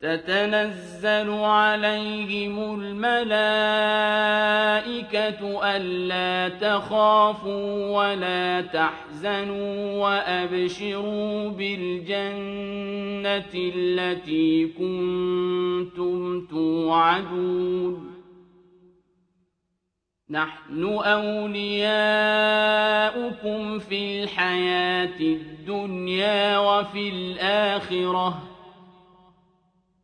تتنزل عليهم الملائكة ألا تخافوا ولا تحزنوا وأبشروا بالجنة التي كنتم توعدون. نحن أولياؤكم في الحياة الدنيا وفي الآخرة.